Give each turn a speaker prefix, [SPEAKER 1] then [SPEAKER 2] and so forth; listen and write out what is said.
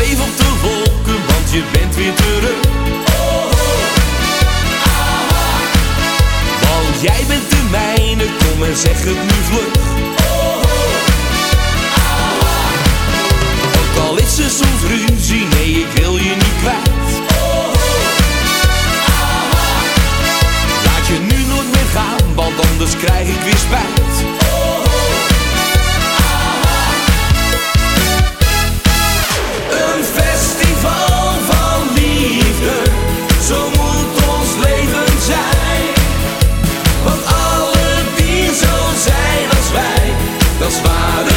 [SPEAKER 1] Zweef op de wolken, want je bent weer terug. Oh, oh. Want jij bent de mijne, kom en zeg het nu vlug. Oh, aha. Ook al is er soms ruzie, nee, ik wil je niet kwijt. aha. Laat je nu nooit meer gaan, want anders krijg ik weer spijt. das waren